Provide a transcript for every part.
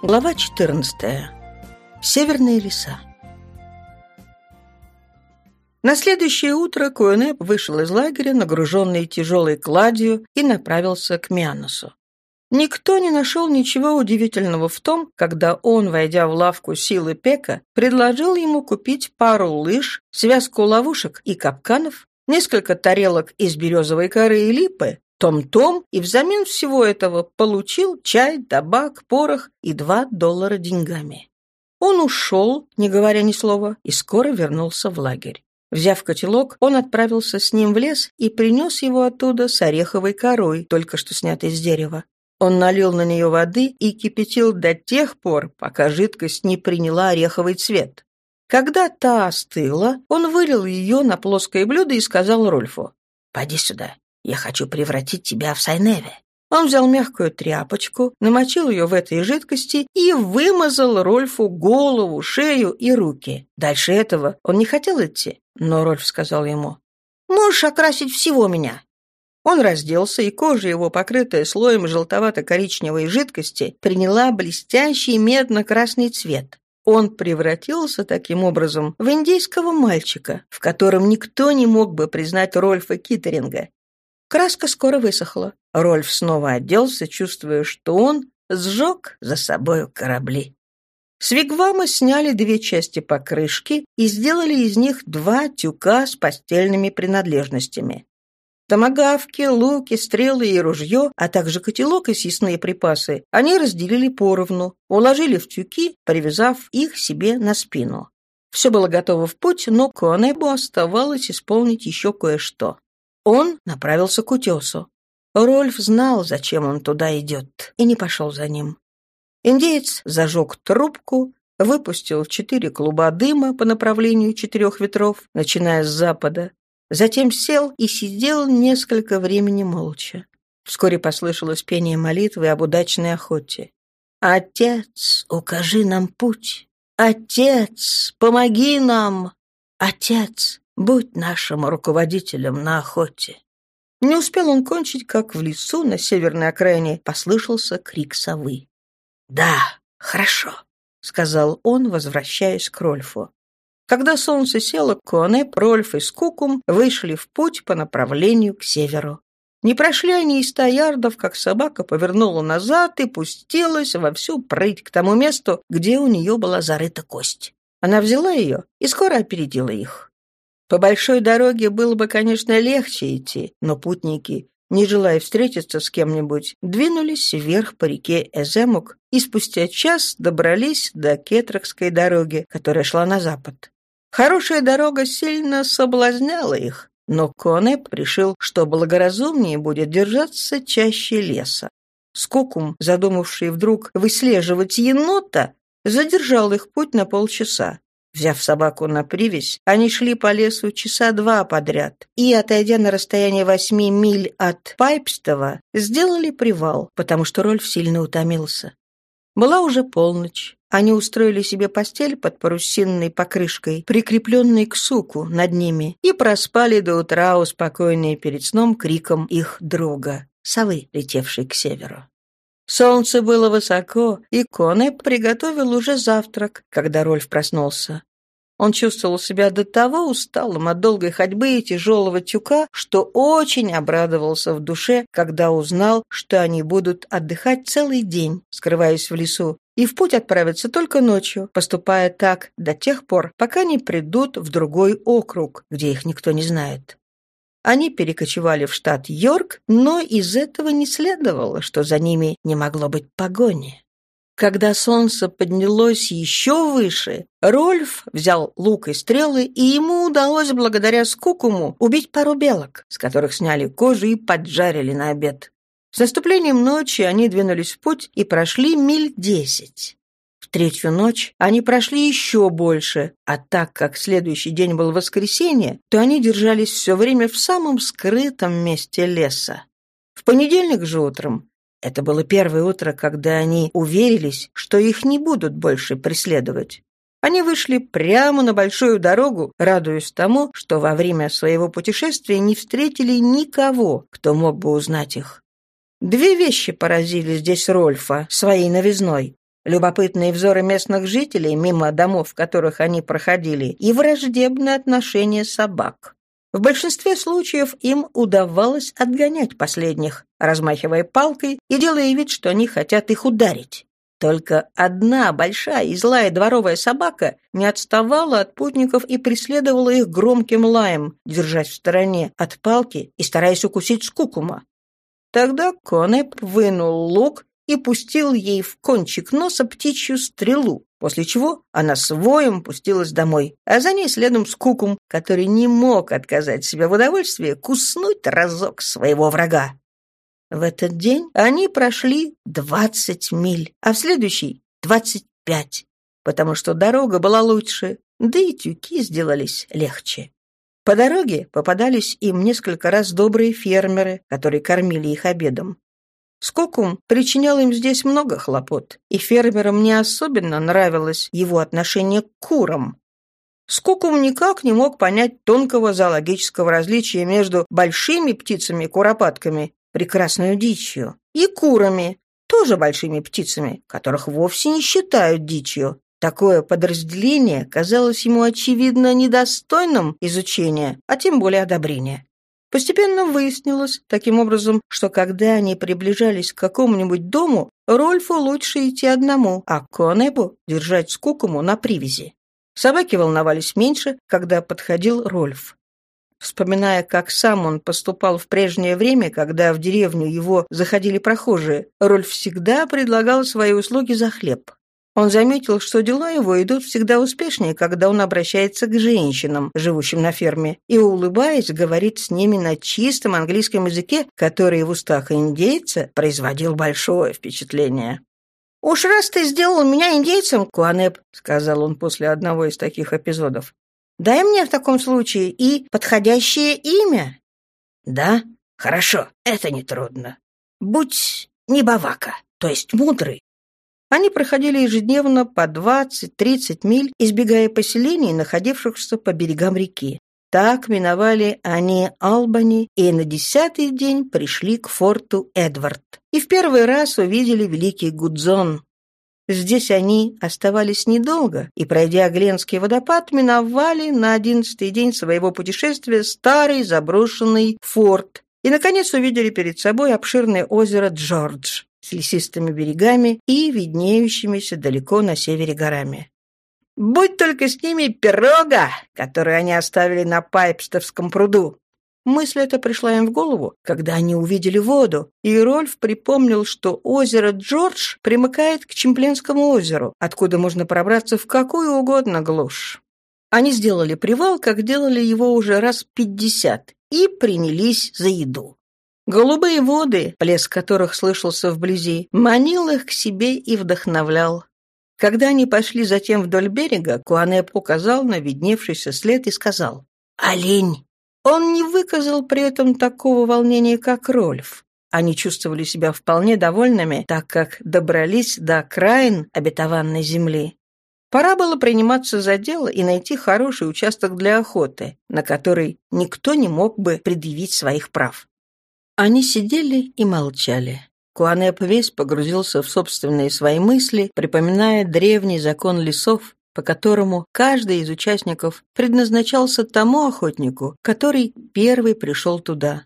Глава 14. Северные леса. На следующее утро Куэнеп вышел из лагеря, нагруженный тяжелой кладью, и направился к Мианосу. Никто не нашел ничего удивительного в том, когда он, войдя в лавку силы Пека, предложил ему купить пару лыж, связку ловушек и капканов, несколько тарелок из березовой коры и липы, том-том и взамен всего этого получил чай, табак, порох и два доллара деньгами. Он ушел, не говоря ни слова, и скоро вернулся в лагерь. Взяв котелок, он отправился с ним в лес и принес его оттуда с ореховой корой, только что снятой с дерева. Он налил на нее воды и кипятил до тех пор, пока жидкость не приняла ореховый цвет. Когда та остыла, он вылил ее на плоское блюдо и сказал Рольфу, «Поди сюда, я хочу превратить тебя в Сайневе». Он взял мягкую тряпочку, намочил ее в этой жидкости и вымазал Рольфу голову, шею и руки. Дальше этого он не хотел идти, но Рольф сказал ему, «Можешь окрасить всего меня». Он разделся, и кожа его, покрытая слоем желтовато-коричневой жидкости, приняла блестящий медно-красный цвет. Он превратился таким образом в индейского мальчика, в котором никто не мог бы признать Рольфа Киттеринга. Краска скоро высохла. Рольф снова оделся, чувствуя, что он сжег за собою корабли. С вигвама сняли две части покрышки и сделали из них два тюка с постельными принадлежностями. Томагавки, луки, стрелы и ружье, а также котелок и съестные припасы они разделили поровну, уложили в тюки, привязав их себе на спину. Все было готово в путь, но Конебу оставалось исполнить еще кое-что. Он направился к утесу. Рольф знал, зачем он туда идет, и не пошел за ним. Индеец зажег трубку, выпустил четыре клуба дыма по направлению четырех ветров, начиная с запада, затем сел и сидел несколько времени молча. Вскоре послышалось пение молитвы об удачной охоте. «Отец, укажи нам путь! Отец, помоги нам! Отец, Будь нашим руководителем на охоте». Не успел он кончить, как в лесу на северной окраине послышался крик совы. «Да, хорошо», — сказал он, возвращаясь к Рольфу. Когда солнце село, Куанеп, Рольф и Скукум вышли в путь по направлению к северу. Не прошли они и ста ярдов, как собака повернула назад и пустилась во всю прыть к тому месту, где у нее была зарыта кость. Она взяла ее и скоро опередила их. По большой дороге было бы, конечно, легче идти, но путники, не желая встретиться с кем-нибудь, двинулись вверх по реке Эземук и спустя час добрались до Кетрокской дороги, которая шла на запад. Хорошая дорога сильно соблазняла их, но Конеп решил, что благоразумнее будет держаться чаще леса. Скокум, задумавший вдруг выслеживать енота, задержал их путь на полчаса. Взяв собаку на привязь, они шли по лесу часа два подряд и, отойдя на расстояние восьми миль от Пайпстова, сделали привал, потому что Рольф сильно утомился. Была уже полночь. Они устроили себе постель под парусинной покрышкой, прикрепленной к суку над ними, и проспали до утра, успокоенные перед сном криком их друга, совы, летевшей к северу. Солнце было высоко, и Коне приготовил уже завтрак, когда Рольф проснулся. Он чувствовал себя до того усталым от долгой ходьбы и тяжелого тюка, что очень обрадовался в душе, когда узнал, что они будут отдыхать целый день, скрываясь в лесу, и в путь отправятся только ночью, поступая так до тех пор, пока не придут в другой округ, где их никто не знает. Они перекочевали в штат Йорк, но из этого не следовало, что за ними не могло быть погони. Когда солнце поднялось еще выше, Рольф взял лук и стрелы, и ему удалось благодаря скукуму убить пару белок, с которых сняли кожу и поджарили на обед. С наступлением ночи они двинулись в путь и прошли миль десять. В третью ночь они прошли еще больше, а так как следующий день был воскресенье, то они держались все время в самом скрытом месте леса. В понедельник же утром это было первое утро, когда они уверились, что их не будут больше преследовать. Они вышли прямо на большую дорогу, радуясь тому, что во время своего путешествия не встретили никого, кто мог бы узнать их. Две вещи поразили здесь Рольфа своей новизной. любопытные взоры местных жителей мимо домов, которых они проходили, и враждебное отношение собак. В большинстве случаев им удавалось отгонять последних, размахивая палкой и делая вид, что они хотят их ударить. Только одна большая и злая дворовая собака не отставала от путников и преследовала их громким лаем, держась в стороне от палки и стараясь укусить скукума. Тогда Конеп вынул лук и пустил ей в кончик носа птичью стрелу, после чего она с воем пустилась домой, а за ней следом скукум, который не мог отказать себе в удовольствии куснуть разок своего врага. В этот день они прошли двадцать миль, а в следующий — двадцать пять, потому что дорога была лучше, да и тюки сделались легче. По дороге попадались им несколько раз добрые фермеры, которые кормили их обедом. Скокум причинял им здесь много хлопот, и фермерам не особенно нравилось его отношение к курам. Скокум никак не мог понять тонкого зоологического различия между большими птицами-куропатками, прекрасной дичью, и курами, тоже большими птицами, которых вовсе не считают дичью, Такое подразделение казалось ему очевидно недостойным изучения, а тем более одобрения. Постепенно выяснилось, таким образом, что когда они приближались к какому-нибудь дому, Рольфу лучше идти одному, а Конебу держать скукому на привязи. Собаки волновались меньше, когда подходил Рольф. Вспоминая, как сам он поступал в прежнее время, когда в деревню его заходили прохожие, Рольф всегда предлагал свои услуги за хлеб. Он заметил, что дела его идут всегда успешнее, когда он обращается к женщинам, живущим на ферме, и, улыбаясь, говорит с ними на чистом английском языке, который в устах индейца производил большое впечатление. «Уж раз ты сделал меня индейцем, Куанеп», — сказал он после одного из таких эпизодов, «дай мне в таком случае и подходящее имя». «Да? Хорошо, это нетрудно. Будь небавака, то есть мудрый, они проходили ежедневно по 20-30 миль, избегая поселений, находившихся по берегам реки. Так миновали они Албани и на десятый день пришли к форту Эдвард. И в первый раз увидели Великий Гудзон. Здесь они оставались недолго и, пройдя Гленский водопад, миновали на одиннадцатый день своего путешествия старый заброшенный форт и, наконец, увидели перед собой обширное озеро Джордж с лесистыми берегами и виднеющимися далеко на севере горами. «Будь только с ними пирога, которую они оставили на Пайпстовском пруду!» Мысль эта пришла им в голову, когда они увидели воду, и Рольф припомнил, что озеро Джордж примыкает к Чемпленскому озеру, откуда можно пробраться в какую угодно глушь. Они сделали привал, как делали его уже раз пятьдесят, и принялись за еду. Голубые воды, плеск которых слышался вблизи, манил их к себе и вдохновлял. Когда они пошли затем вдоль берега, Куанеп указал на видневшийся след и сказал «Олень!». Он не выказал при этом такого волнения, как Рольф. Они чувствовали себя вполне довольными, так как добрались до окраин обетованной земли. Пора было приниматься за дело и найти хороший участок для охоты, на который никто не мог бы предъявить своих прав. Они сидели и молчали. Куанеп весь погрузился в собственные свои мысли, припоминая древний закон лесов, по которому каждый из участников предназначался тому охотнику, который первый пришел туда.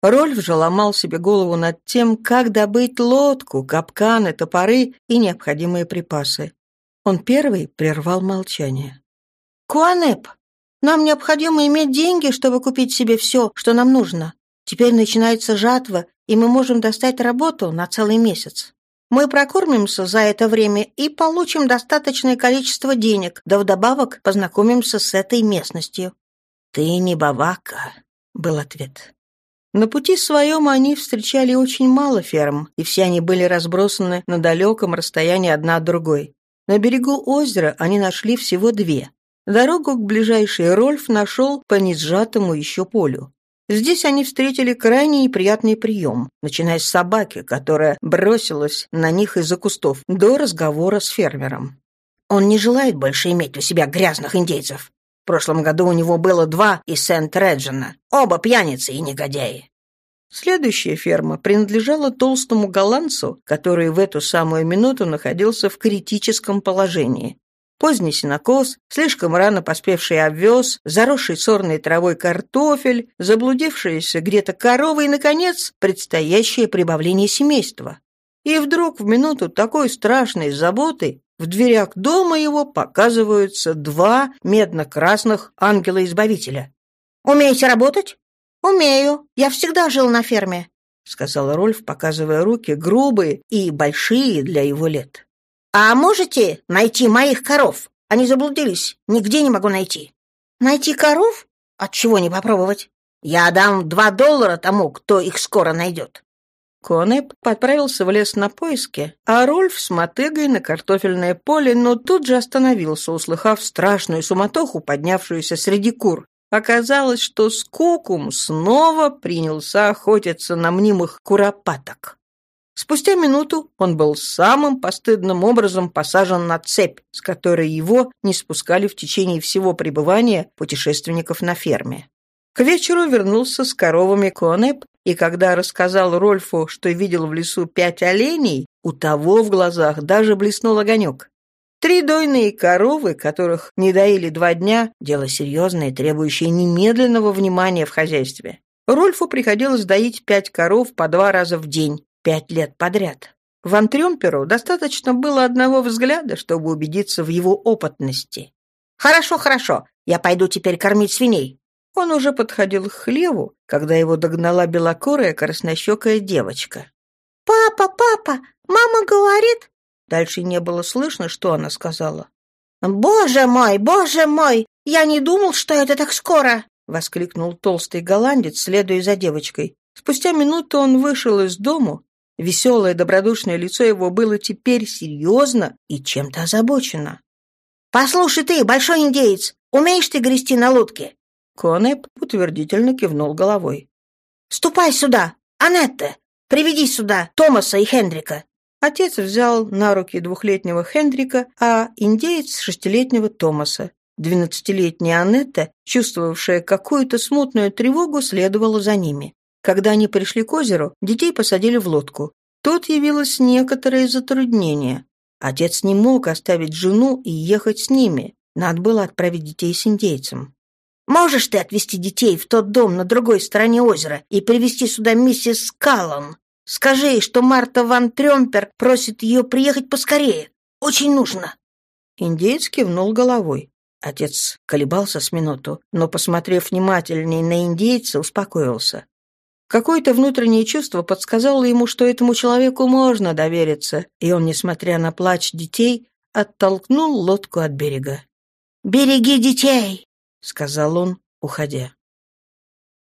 Рольф же ломал себе голову над тем, как добыть лодку, капканы, топоры и необходимые припасы. Он первый прервал молчание. «Куанеп, нам необходимо иметь деньги, чтобы купить себе все, что нам нужно. Теперь начинается жатва, и мы можем достать работу на целый месяц. Мы прокормимся за это время и получим достаточное количество денег, да вдобавок познакомимся с этой местностью». «Ты не бавака», — был ответ. На пути своем они встречали очень мало ферм, и все они были разбросаны на далеком расстоянии одна от другой. На берегу озера они нашли всего две. Дорогу к ближайшей Рольф нашел по несжатому еще полю. Здесь они встретили крайне неприятный прием, начиная с собаки, которая бросилась на них из-за кустов, до разговора с фермером. «Он не желает больше иметь у себя грязных индейцев. В прошлом году у него было два из Сент-Реджина, оба пьяницы и негодяи. Следующая ферма принадлежала толстому голландцу, который в эту самую минуту находился в критическом положении. Поздний сенокос, слишком рано поспевший овес, заросший сорной травой картофель, заблудившаяся где-то корова и, наконец, предстоящее прибавление семейства. И вдруг в минуту такой страшной заботы в дверях дома его показываются два медно-красных ангела-избавителя. «Умеете работать?» «Умею. Я всегда жил на ферме», — сказал Рольф, показывая руки, грубые и большие для его лет. «А можете найти моих коров? Они заблудились. Нигде не могу найти». «Найти коров? Отчего не попробовать? Я дам два доллара тому, кто их скоро найдет». Конеп отправился в лес на поиски, а Рольф с мотыгой на картофельное поле, но тут же остановился, услыхав страшную суматоху, поднявшуюся среди кур. Оказалось, что Скукум снова принялся охотиться на мнимых куропаток. Спустя минуту он был самым постыдным образом посажен на цепь, с которой его не спускали в течение всего пребывания путешественников на ферме. К вечеру вернулся с коровами Конеп, и когда рассказал Рольфу, что видел в лесу пять оленей, у того в глазах даже блеснул огонек. Три дойные коровы, которых не доили два дня, дело серьезное, требующее немедленного внимания в хозяйстве. Рольфу приходилось доить пять коров по два раза в день, пять лет подряд. Ван Трюмперу достаточно было одного взгляда, чтобы убедиться в его опытности. «Хорошо, хорошо, я пойду теперь кормить свиней». Он уже подходил к хлеву, когда его догнала белокурая краснощекая девочка. «Папа, папа, мама говорит, Дальше не было слышно, что она сказала. «Боже мой, боже мой! Я не думал, что это так скоро!» — воскликнул толстый голландец, следуя за девочкой. Спустя минуту он вышел из дому. Веселое, добродушное лицо его было теперь серьезно и чем-то озабочено. «Послушай ты, большой индеец, умеешь ты грести на лодке?» Конеп утвердительно кивнул головой. «Ступай сюда, Анетта! Приведи сюда Томаса и Хендрика. Отец взял на руки двухлетнего Хендрика, а индеец — шестилетнего Томаса. Двенадцатилетняя Анетта, чувствовавшая какую-то смутную тревогу, следовала за ними. Когда они пришли к озеру, детей посадили в лодку. Тут явилось некоторое затруднение. Отец не мог оставить жену и ехать с ними. Надо было отправить детей с индейцем. «Можешь ты отвезти детей в тот дом на другой стороне озера и привезти сюда миссис Скаллан?» Скажи ей, что Марта Ван Трёмпер просит ее приехать поскорее. Очень нужно». Индеец кивнул головой. Отец колебался с минуту, но, посмотрев внимательнее на индейца, успокоился. Какое-то внутреннее чувство подсказало ему, что этому человеку можно довериться, и он, несмотря на плач детей, оттолкнул лодку от берега. «Береги детей!» — сказал он, уходя.